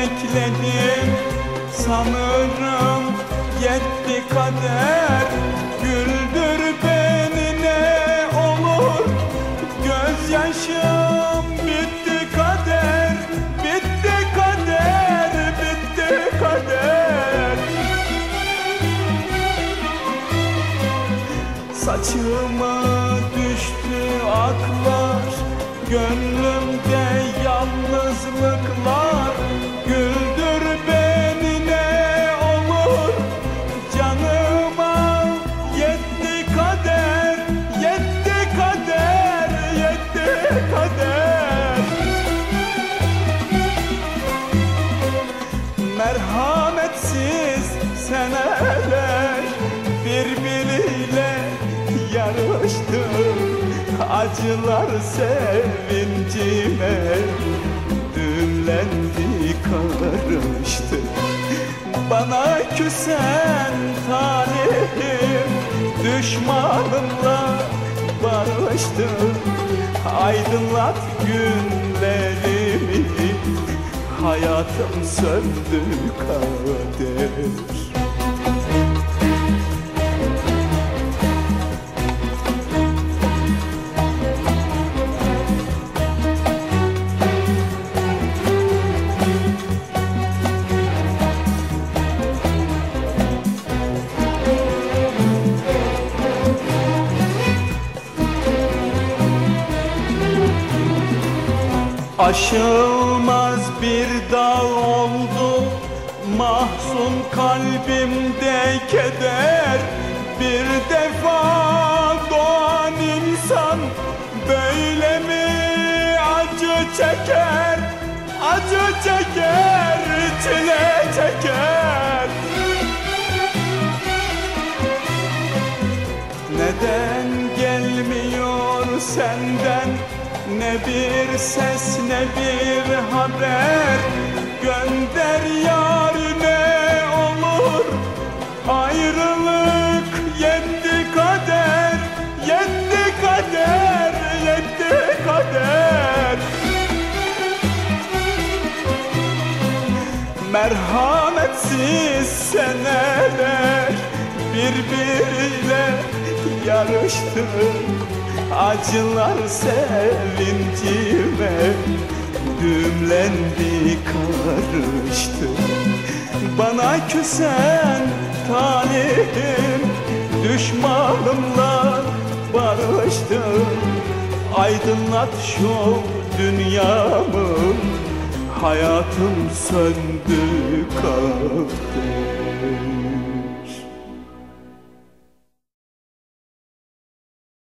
bekledim Sanırım yetti kader. Güldür beni ne olur. Gözyaşım bitti kader. Bitti kader Bitti kader. Saçıma düştü aklar. Gönlümde yalnızlıklar birbiriyle yarıştı Acılar sevincime düğümlendi karıştı. Bana küsen talihim düşmanımla barıştı Aydınlat günlerimi Hayatım söndü kader Aşılmaz bir dağ oldu. Mahzun kalbimde keder. Bir defa doğan insan Böyle mi acı çeker? Acı çeker, çile çeker. Neden gelmiyor senden ne bir ses ne bir haber. Gönder yar ne olur. Ayrılık yetti kader Yetti kader Yetti kader. Merhametsiz seneler birbiriyle yarıştı Acılar sevincime düğümlendi karıştı. Bana küsen talihim düşmanımla barıştı Aydınlat şu dünyamı Hayatım söndü kader